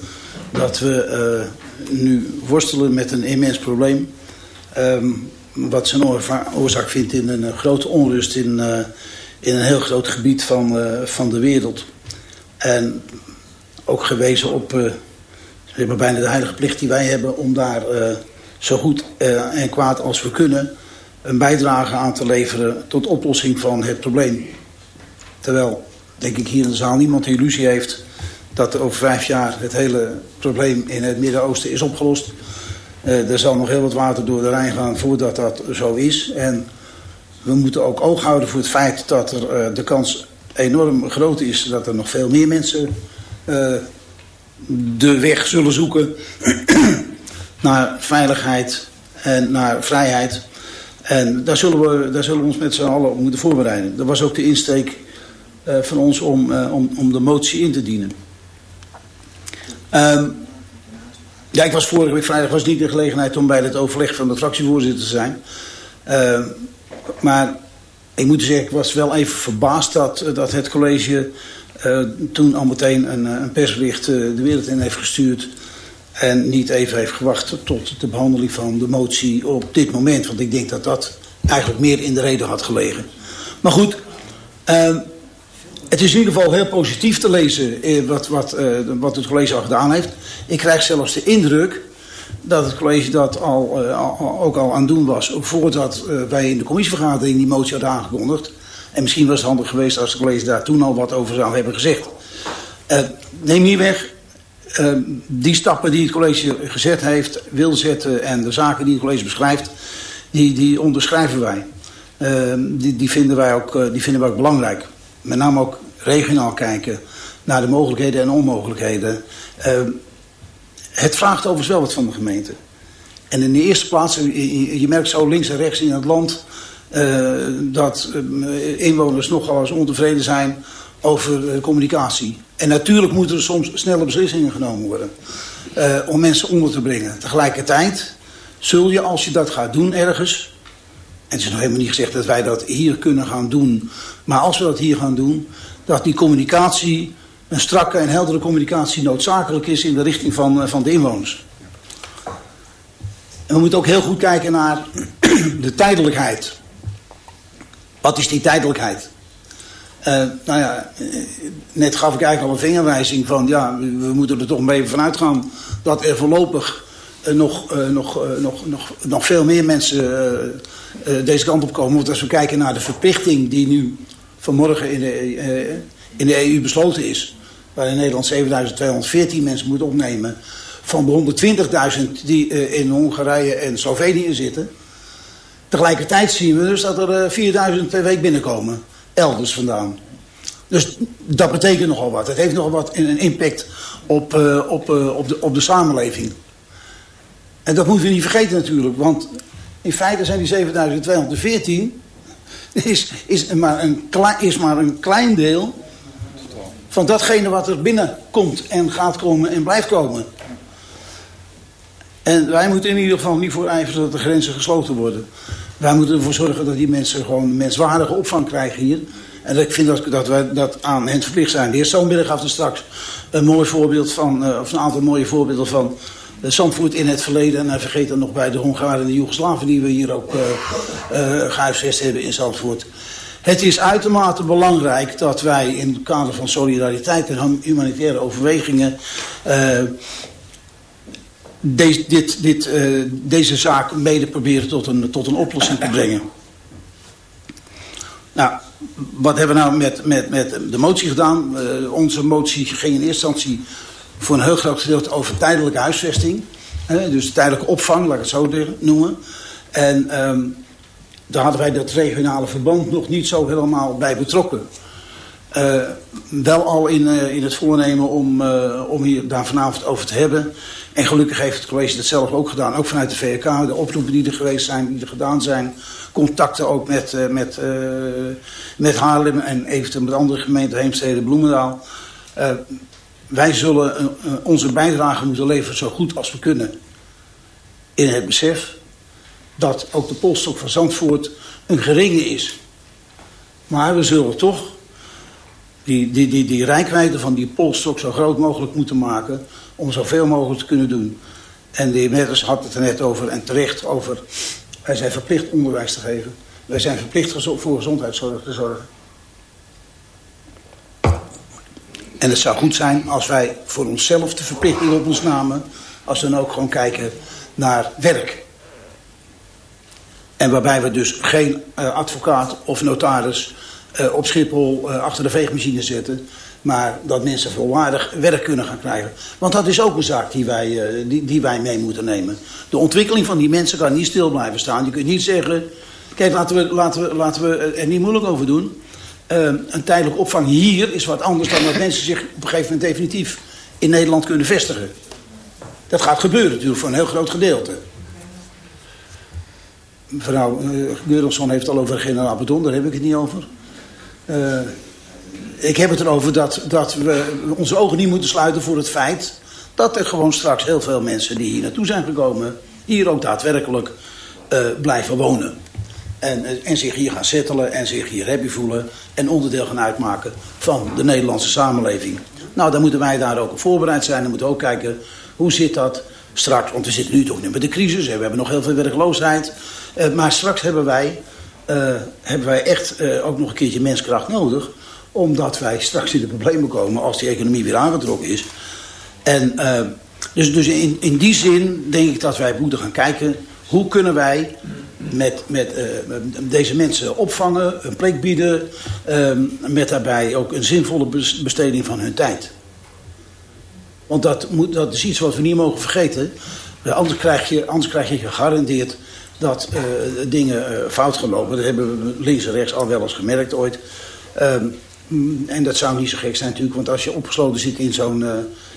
dat we uh, nu worstelen met een immens probleem. Um, wat zijn oorzaak vindt in een grote onrust in, uh, in een heel groot gebied van, uh, van de wereld. En ook gewezen op zeg maar bijna de heilige plicht die wij hebben om daar zo goed en kwaad als we kunnen een bijdrage aan te leveren tot oplossing van het probleem. Terwijl, denk ik, hier in de zaal niemand de illusie heeft dat over vijf jaar het hele probleem in het Midden-Oosten is opgelost. Uh, er zal nog heel wat water door de Rijn gaan voordat dat zo is. En we moeten ook oog houden voor het feit dat er, uh, de kans enorm groot is dat er nog veel meer mensen uh, de weg zullen zoeken naar veiligheid en naar vrijheid. En daar zullen we, daar zullen ons met z'n allen op moeten voorbereiden. Dat was ook de insteek van ons om, om, om de motie in te dienen. Um, ja, ik was vorige week vrijdag was niet de gelegenheid om bij het overleg van de fractievoorzitter te zijn. Uh, maar ik moet zeggen, ik was wel even verbaasd dat, dat het college uh, toen al meteen een, een persbericht de wereld in heeft gestuurd. En niet even heeft gewacht tot de behandeling van de motie op dit moment. Want ik denk dat dat eigenlijk meer in de reden had gelegen. Maar goed, uh, het is in ieder geval heel positief te lezen eh, wat, wat, uh, wat het college al gedaan heeft. Ik krijg zelfs de indruk dat het college dat al, al, ook al aan doen was... voordat wij in de commissievergadering die motie hadden aangekondigd. En misschien was het handig geweest als het college daar toen al wat over zou hebben gezegd. neem niet weg, die stappen die het college gezet heeft, wil zetten en de zaken die het college beschrijft, die, die onderschrijven wij. Die, die, vinden wij ook, die vinden wij ook belangrijk. Met name ook regionaal kijken naar de mogelijkheden en onmogelijkheden. het vraagt overigens wel wat van de gemeente. En in de eerste plaats, je, je merkt zo links en rechts in het land dat inwoners nogal eens ontevreden zijn over communicatie. En natuurlijk moeten er soms snelle beslissingen genomen worden. Uh, om mensen onder te brengen. Tegelijkertijd zul je als je dat gaat doen ergens... en het is nog helemaal niet gezegd dat wij dat hier kunnen gaan doen... maar als we dat hier gaan doen, dat die communicatie... een strakke en heldere communicatie noodzakelijk is in de richting van, eh, van de inwoners. En we moeten ook heel goed kijken naar de tijdelijkheid. Wat is die tijdelijkheid? Uh, nou ja, eh, net gaf ik eigenlijk al een vingerwijzing van... ja, we moeten er toch even van uitgaan... dat er voorlopig nog, nog, nog, nog, nog veel meer mensen deze kant op komen. Want als we kijken naar de verplichting die nu vanmorgen in de, in de EU besloten is... waar in Nederland 7214 mensen moet opnemen... van de 120.000 die in Hongarije en Slovenië zitten... Tegelijkertijd zien we dus dat er 4000 per week binnenkomen elders vandaan. Dus dat betekent nogal wat. Het heeft nogal wat een impact op, op, op, de, op de samenleving. En dat moeten we niet vergeten natuurlijk. Want in feite zijn die 7214... Is, is, maar een, is maar een klein deel van datgene wat er binnenkomt en gaat komen en blijft komen. En wij moeten in ieder geval niet voor ijveren dat de grenzen gesloten worden. Wij moeten ervoor zorgen dat die mensen gewoon menswaardige opvang krijgen hier. En ik vind dat, dat dat aan hen verplicht zijn. De heer Zoonberg gaf er straks een mooi voorbeeld van, uh, of een aantal mooie voorbeelden van Zandvoort in het verleden. En vergeet dan nog bij de Hongaren en de Joegoslaven die we hier ook uh, uh, gehuisvest hebben in Zandvoort. Het is uitermate belangrijk dat wij in het kader van solidariteit en humanitaire overwegingen deze, dit, dit, deze zaak mede proberen tot een, tot een oplossing te brengen. Nou, wat hebben we nou met, met, met de motie gedaan? Onze motie ging in eerste instantie voor een heel groot gedeelte over tijdelijke huisvesting. Uh, dus tijdelijke opvang, laat ik het zo noemen. En um, daar hadden wij dat regionale verband nog niet zo helemaal bij betrokken. Uh, wel al in, uh, in het voornemen om, uh, om hier daar vanavond over te hebben. En gelukkig heeft het college dat zelf ook gedaan. Ook vanuit de VK, de oproepen die er geweest zijn, die er gedaan zijn. Contacten ook met, met, met Haarlem en eventueel met andere gemeenten, Heemstede, Bloemendaal. Wij zullen onze bijdrage moeten leveren zo goed als we kunnen. In het besef dat ook de polstok van Zandvoort een geringe is. Maar we zullen toch die, die, die, die rijkwijde van die polstok zo groot mogelijk moeten maken... om zoveel mogelijk te kunnen doen. En de heer had het er net over, en terecht over... wij zijn verplicht onderwijs te geven. Wij zijn verplicht voor gezondheidszorg te zorgen. En het zou goed zijn als wij voor onszelf de verplichting op ons namen... als we dan ook gewoon kijken naar werk. En waarbij we dus geen uh, advocaat of notaris uh, op Schiphol uh, achter de veegmachine zetten. Maar dat mensen volwaardig werk kunnen gaan krijgen. Want dat is ook een zaak die wij, die, die wij mee moeten nemen. De ontwikkeling van die mensen kan niet stil blijven staan. Je kunt niet zeggen... Kijk, laten we, laten we, laten we er niet moeilijk over doen. Een tijdelijke opvang hier is wat anders dan dat mensen zich op een gegeven moment definitief in Nederland kunnen vestigen. Dat gaat gebeuren natuurlijk voor een heel groot gedeelte. Mevrouw uh, heeft al over generaal Bedon, daar heb ik het niet over. Uh, ik heb het erover dat, dat we onze ogen niet moeten sluiten voor het feit... dat er gewoon straks heel veel mensen die hier naartoe zijn gekomen... hier ook daadwerkelijk uh, blijven wonen. En, en zich hier gaan settelen en zich hier happy voelen... en onderdeel gaan uitmaken van de Nederlandse samenleving. Nou, dan moeten wij daar ook op voorbereid zijn. Dan moeten we ook kijken, hoe zit dat straks? Want we zitten nu toch niet met de crisis. We hebben nog heel veel werkloosheid. Uh, maar straks hebben wij uh, hebben wij echt uh, ook nog een keertje menskracht nodig. Omdat wij straks in de problemen komen als die economie weer aangetrokken is. En dus, dus in, in die zin denk ik dat wij moeten gaan kijken... hoe kunnen wij met, met deze mensen opvangen, een plek bieden... met daarbij ook een zinvolle besteding van hun tijd. Want dat, moet, dat is iets wat we niet mogen vergeten. Anders krijg je, anders krijg je gegarandeerd dat uh, dingen fout gelopen. Dat hebben we links en rechts al wel eens gemerkt ooit. Um, en dat zou niet zo gek zijn natuurlijk, want als je opgesloten zit in zo'n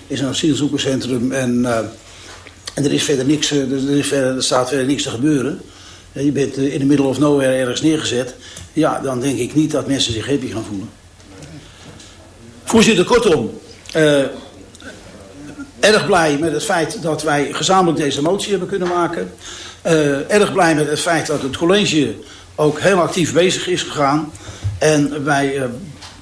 in zo'n asielzoekerscentrum en, en er is verder niks, er, is verder, er staat verder niks te gebeuren. Je bent in de middle of nowhere ergens neergezet. Ja, dan denk ik niet dat mensen zich happy gaan voelen. Voorzitter, kortom. erg blij met het feit dat wij gezamenlijk deze motie hebben kunnen maken. Uh, erg blij met het feit dat het college ook heel actief bezig is gegaan. En wij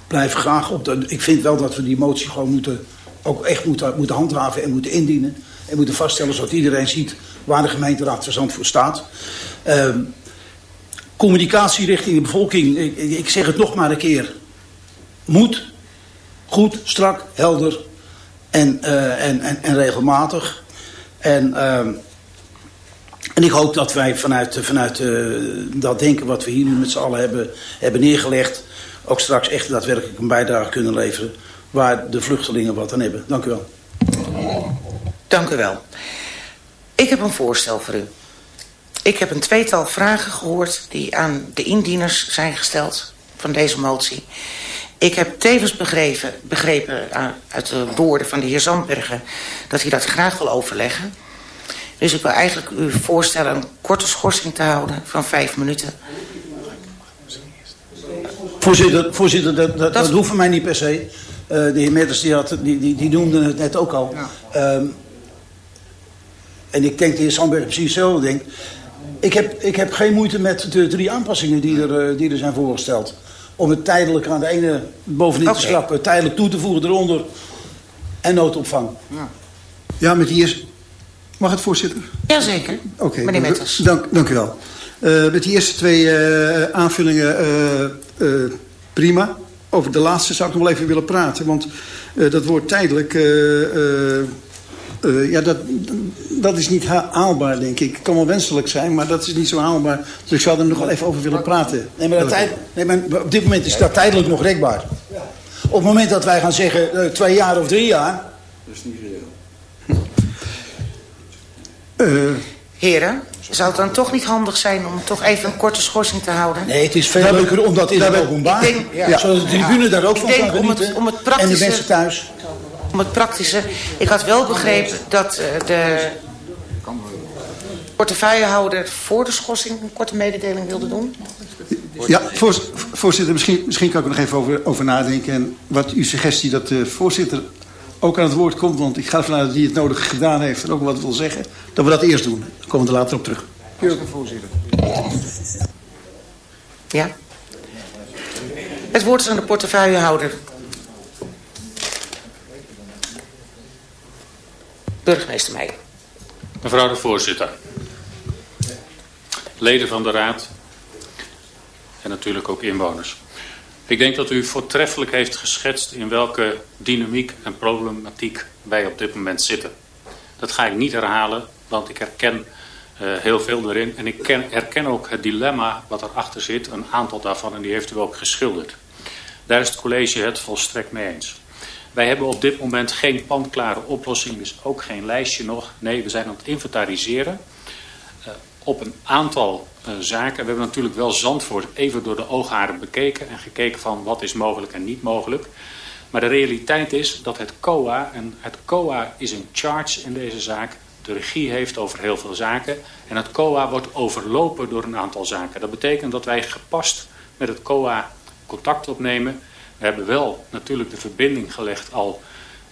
blijven graag op de... Ik vind wel dat we die motie gewoon moeten, ook echt moeten, moeten handhaven en moeten indienen. En moeten vaststellen zodat iedereen ziet waar de gemeenteraad van Zandvoort staat. Uh, communicatie richting de bevolking, ik, zeg het nog maar een keer. Moet goed, strak, helder en, uh, en, en, en, regelmatig. En, uh, en ik hoop dat wij vanuit, vanuit uh, dat denken wat we hier nu met z'n allen hebben, hebben neergelegd... ook straks echt daadwerkelijk een bijdrage kunnen leveren... waar de vluchtelingen wat aan hebben. Dank u wel. Dank u wel. Ik heb een voorstel voor u. Ik heb een tweetal vragen gehoord die aan de indieners zijn gesteld van deze motie. Ik heb tevens begrepen, begrepen uit de woorden van de heer Zandbergen... dat hij dat graag wil overleggen. Dus ik wil eigenlijk u voorstellen een korte schorsing te houden van vijf minuten. Voorzitter, voorzitter dat, dat, dat, dat hoeft van mij niet per se. Uh, de heer Metters die, had, die, die, die noemde het net ook al. Ja. Um, en ik denk de heer Sandberg precies hetzelfde denkt. Ik heb, ik heb geen moeite met de drie aanpassingen die er, die er zijn voorgesteld. Om het tijdelijk aan de ene bovenin okay. te schrappen, tijdelijk toe te voegen eronder. En noodopvang. Ja, ja met die eerste... Mag het voorzitter? Jazeker, Oké, okay, meneer Metters. Dank, dank u wel. Uh, met die eerste twee uh, aanvullingen uh, prima. Over de laatste zou ik nog wel even willen praten. Want dat woord tijdelijk... Uh, ja, dat, dat is niet haalbaar, denk ik. Het kan wel wenselijk zijn, maar dat is niet zo haalbaar. Dus ik zou er nog wel even over willen praten. Nee, maar, dat tijd, nee, maar op dit moment is dat tijdelijk nog rekbaar. Op het moment dat wij gaan zeggen uh, twee jaar of drie jaar... Dat is niet reëel. Uh, Heren, zou het dan toch niet handig zijn om toch even een korte schorsing te houden? Nee, het is veel leuker om dat in het openbaar... Ja. Zodat de tribune daar ook van kan. Om het, om het praktische... En de mensen thuis om het praktische. Ik had wel begrepen dat uh, de portefeuillehouder voor de schorsing een korte mededeling wilde doen. Ja, voorzitter, misschien, misschien kan ik er nog even over, over nadenken. En wat uw suggestie dat de voorzitter ook aan het woord komt... want ik ga ervan uit dat hij het nodig gedaan heeft en ook wat wil zeggen... dat we dat eerst doen. Dan komen we er later op terug. Keurige voorzitter. Ja. Het woord is aan de portefeuillehouder. Mevrouw de voorzitter. Leden van de raad. En natuurlijk ook inwoners. Ik denk dat u voortreffelijk heeft geschetst in welke dynamiek en problematiek wij op dit moment zitten. Dat ga ik niet herhalen, want ik herken uh, heel veel erin. En ik ken, herken ook het dilemma wat erachter zit, een aantal daarvan, en die heeft u ook geschilderd. Daar is het college het volstrekt mee eens. Wij hebben op dit moment geen pandklare oplossing, dus ook geen lijstje nog. Nee, we zijn aan het inventariseren uh, op een aantal uh, zaken. We hebben natuurlijk wel Zandvoort even door de oogharen bekeken en gekeken van wat is mogelijk en niet mogelijk. Maar de realiteit is dat het COA, en het COA is in charge in deze zaak, de regie heeft over heel veel zaken. En het COA wordt overlopen door een aantal zaken. Dat betekent dat wij gepast met het COA contact opnemen we hebben wel natuurlijk de verbinding gelegd al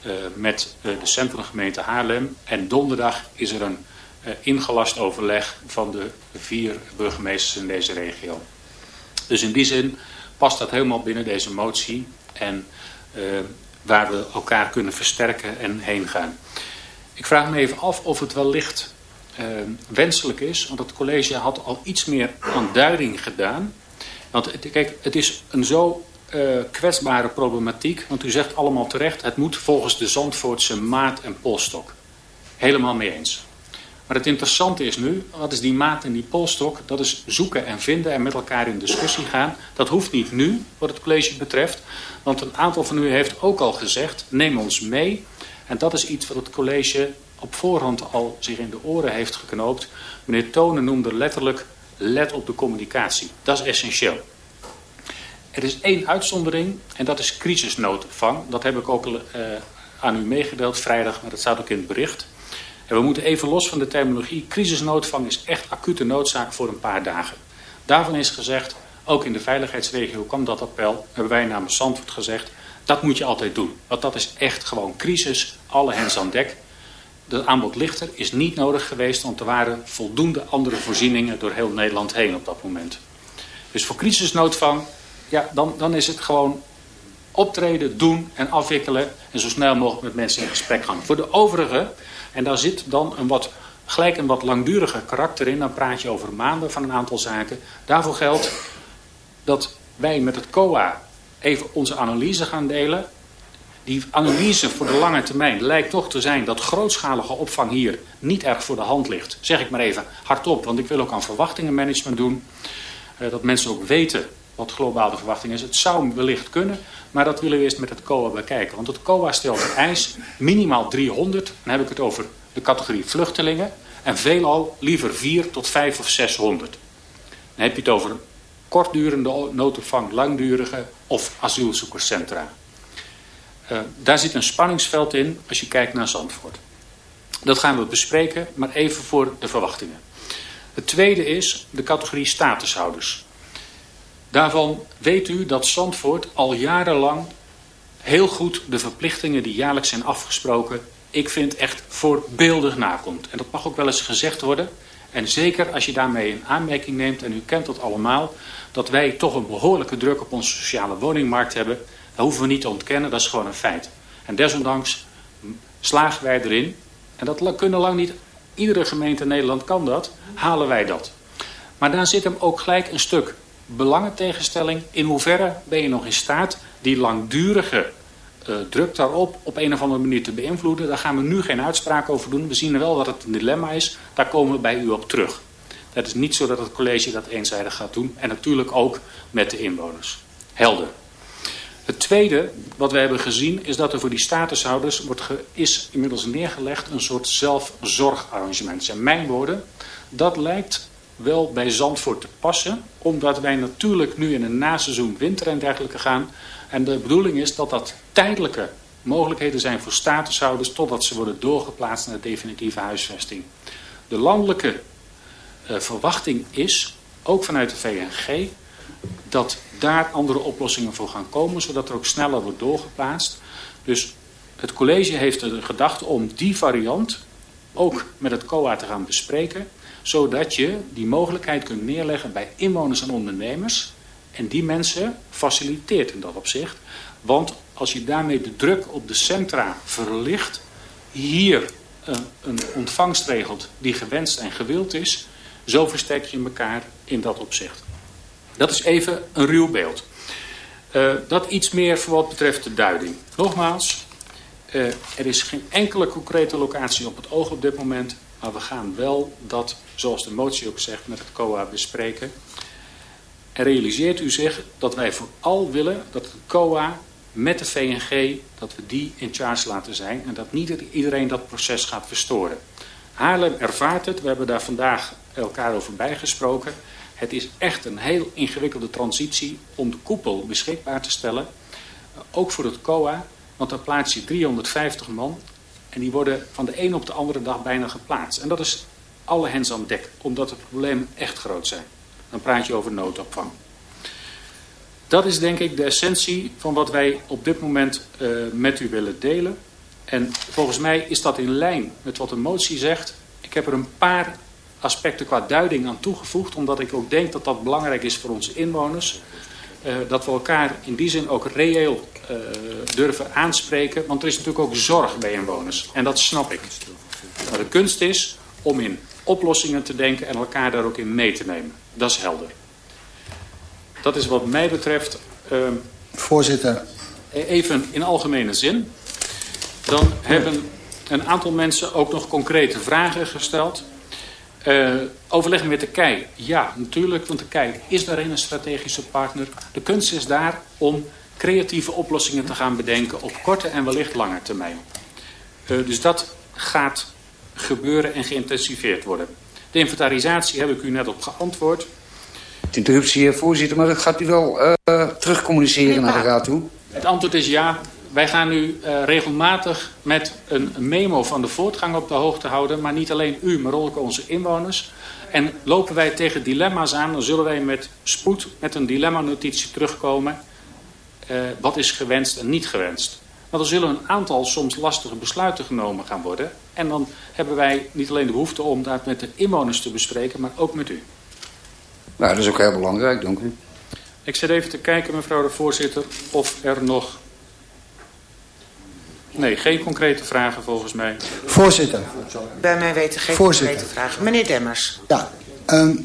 uh, met uh, de centrumgemeente Haarlem. En donderdag is er een uh, ingelast overleg van de vier burgemeesters in deze regio. Dus in die zin past dat helemaal binnen deze motie. En waar we elkaar kunnen versterken en heen gaan. Ik vraag me even af of het wellicht wenselijk is. Want het college had al iets meer aan duiding gedaan. Want kijk, het is een zo uh, kwetsbare problematiek. Want u zegt allemaal terecht, het moet volgens de Zandvoortse maat en polstok. Helemaal mee eens. Maar het interessante is nu, wat is die maat en die polstok? Dat is zoeken en vinden en met elkaar in discussie gaan. Dat hoeft niet nu, wat het college betreft. Want een aantal van u heeft ook al gezegd, neem ons mee. En dat is iets wat het college op voorhand al zich in de oren heeft geknoopt. Meneer Tonen noemde letterlijk, let op de communicatie. Dat is essentieel. Er is één uitzondering en dat is crisisnoodopvang. Dat heb ik ook uh, aan u meegedeeld vrijdag, maar dat staat ook in het bericht. En we moeten even los van de terminologie. Crisisnoodopvang is echt acute noodzaak voor een paar dagen. Daarvan is gezegd, ook in de veiligheidsregio kwam dat appel. Hebben wij namens Zandvoort gezegd, dat moet je altijd doen. Want dat is echt gewoon crisis, alle hens aan dek. de aanbod lichter is niet nodig geweest, want er waren voldoende andere voorzieningen door heel Nederland heen op dat moment. Dus voor crisisnoodvang, ja, dan, dan is het gewoon optreden, doen en afwikkelen en zo snel mogelijk met mensen in gesprek gaan. Voor de overige, en daar zit dan een wat, gelijk een wat langduriger karakter in, dan praat je over maanden van een aantal zaken. Daarvoor geldt dat wij met het COA even onze analyse gaan delen die analyse voor de lange termijn lijkt toch te zijn dat grootschalige opvang hier niet erg voor de hand ligt. Zeg ik maar even hardop, want ik wil ook aan verwachtingenmanagement doen. Uh, dat mensen ook weten wat globaal de verwachting is. Het zou wellicht kunnen, maar dat willen we eerst met het COA bekijken. Want het COA stelt een eis, minimaal 300. Dan heb ik het over de categorie vluchtelingen. En veelal liever 4 tot 5 of 600. Dan heb je het over kortdurende noodopvang, langdurige of asielzoekerscentra. Uh, daar zit een spanningsveld in als je kijkt naar Zandvoort. Dat gaan we bespreken, maar even voor de verwachtingen. Het tweede is de categorie statushouders. Daarvan weet u dat Zandvoort al jarenlang heel goed de verplichtingen die jaarlijks zijn afgesproken, ik vind echt voorbeeldig nakomt. En dat mag ook wel eens gezegd worden. En zeker als je daarmee een aanmerking neemt, en u kent dat allemaal, dat wij toch een behoorlijke druk op onze sociale woningmarkt hebben. Dat hoeven we niet te ontkennen, dat is gewoon een feit. En desondanks slagen wij erin, en dat kunnen lang niet iedere gemeente in Nederland kan dat, halen wij dat. Maar daar zit hem ook gelijk een stuk belangentegenstelling. In hoeverre ben je nog in staat die langdurige uh, druk daarop op een of andere manier te beïnvloeden? Daar gaan we nu geen uitspraak over doen. We zien wel dat het een dilemma is. Daar komen we bij u op terug. Het is niet zo dat het college dat eenzijdig gaat doen. En natuurlijk ook met de inwoners. Helder. Het tweede wat we hebben gezien is dat er voor die statushouders wordt is inmiddels neergelegd een soort zelfzorgarrangement. zijn mijn woorden. Dat lijkt wel bij Zandvoort te passen. Omdat wij natuurlijk nu in een naseizoen winter en dergelijke gaan. En de bedoeling is dat dat tijdelijke mogelijkheden zijn voor statushouders totdat ze worden doorgeplaatst naar de definitieve huisvesting. De landelijke uh, verwachting is, ook vanuit de VNG, dat daar andere oplossingen voor gaan komen, zodat er ook sneller wordt doorgeplaatst. Dus het college heeft de gedachte om die variant ook met het COA te gaan bespreken, zodat je die mogelijkheid kunt neerleggen bij inwoners en ondernemers en die mensen faciliteert in dat opzicht. Want als je daarmee de druk op de centra verlicht, hier een, een ontvangst regelt die gewenst en gewild is, zo versterk je elkaar in dat opzicht. Dat is even een ruw beeld. Uh, dat iets meer voor wat betreft de duiding. Nogmaals, uh, er is geen enkele concrete locatie op het oog op dit moment. Maar we gaan wel dat, zoals de motie ook zegt, met het COA bespreken. En realiseert u zich dat wij vooral willen dat het COA met de VNG, dat we die in charge laten zijn. En dat niet iedereen dat proces gaat verstoren. Haarlem ervaart het, we hebben daar vandaag elkaar over bijgesproken. Het is echt een heel ingewikkelde transitie om de koepel beschikbaar te stellen. Ook voor het COA, want dan plaats je 350 man. En die worden van de een op de andere dag bijna geplaatst. En dat is alle hens aan dek, omdat de problemen echt groot zijn. Dan praat je over noodopvang. Dat is denk ik de essentie van wat wij op dit moment uh, met u willen delen. En volgens mij is dat in lijn met wat de motie zegt. Ik heb er een paar aspecten qua duiding aan toegevoegd. Omdat ik ook denk dat dat belangrijk is voor onze inwoners. Uh, dat we elkaar in die zin ook reëel uh, durven aanspreken. Want er is natuurlijk ook zorg bij inwoners. En dat snap ik. Maar de kunst is om in oplossingen te denken en elkaar daar ook in mee te nemen. Dat is helder. Dat is wat mij betreft... Uh, Voorzitter. Even in algemene zin. Dan hebben een aantal mensen ook nog concrete vragen gesteld. Uh, overleggen met Turkije. Ja, natuurlijk, want Turkije is daarin een strategische partner. De kunst is daar om creatieve oplossingen te gaan bedenken op korte en wellicht lange termijn. Uh, dus dat gaat gebeuren en geïntensiveerd worden. De inventarisatie heb ik u net op geantwoord. Interruptie, voorzitter, maar dat gaat u wel uh, terugcommuniceren naar de raad toe? Het antwoord is ja. Wij gaan u uh, regelmatig met een memo van de voortgang op de hoogte houden. Maar niet alleen u, maar ook onze inwoners. En lopen wij tegen dilemma's aan, dan zullen wij met spoed met een dilemma-notitie terugkomen. Uh, wat is gewenst en niet gewenst. Want er zullen een aantal soms lastige besluiten genomen gaan worden. En dan hebben wij niet alleen de behoefte om dat met de inwoners te bespreken, maar ook met u. Nou, dat is ook heel belangrijk, dank u. Ik zit even te kijken, mevrouw de voorzitter, of er nog... Nee, geen concrete vragen volgens mij. Voorzitter. Bij mij weten geen Voorzitter. concrete vragen. Meneer Demmers. Ja, ehm,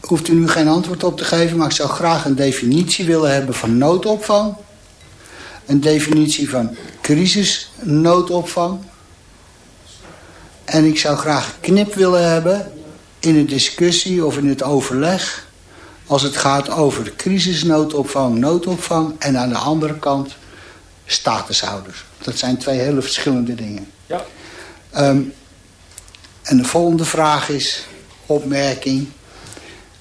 hoeft u nu geen antwoord op te geven, maar ik zou graag een definitie willen hebben van noodopvang. Een definitie van crisisnoodopvang. En ik zou graag knip willen hebben in de discussie of in het overleg... als het gaat over crisisnoodopvang, noodopvang... en aan de andere kant statushouders. Dat zijn twee hele verschillende dingen. Ja. Ehm, en de volgende vraag is, opmerking,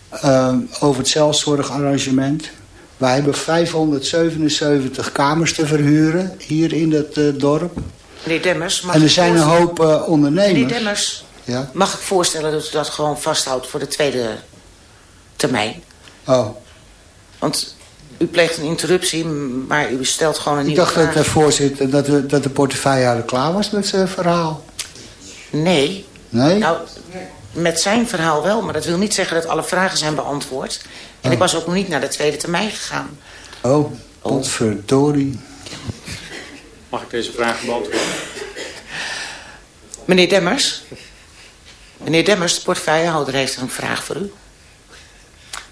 ehm, over het zelfzorgarrangement. Wij hebben 577 kamers te verhuren hier in het eh, dorp. Meneer Demmers. Mag En er zijn een hoop eh, ondernemers. Meneer Demmers. Ja? Mag ik voorstellen dat u dat gewoon vasthoudt voor de tweede termijn? Oh, Want u pleegt een interruptie, maar u stelt gewoon een ik nieuwe dacht dat vraag. de voorzitter dat, we, dat de portefeuillehouder klaar was met zijn verhaal. Nee. Nee? Nou, met zijn verhaal wel, maar dat wil niet zeggen dat alle vragen zijn beantwoord. En ik was ook nog niet naar de tweede termijn gegaan. Oh, potverdorie. Mag ik deze vraag beantwoorden? Meneer Demmers. Meneer Demmers, de portefeuillehouder, heeft een vraag voor u.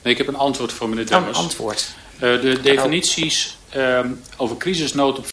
Nee, ik heb een antwoord voor meneer Een Demmers. antwoord. Eh, de definities ehm, over crisisnood op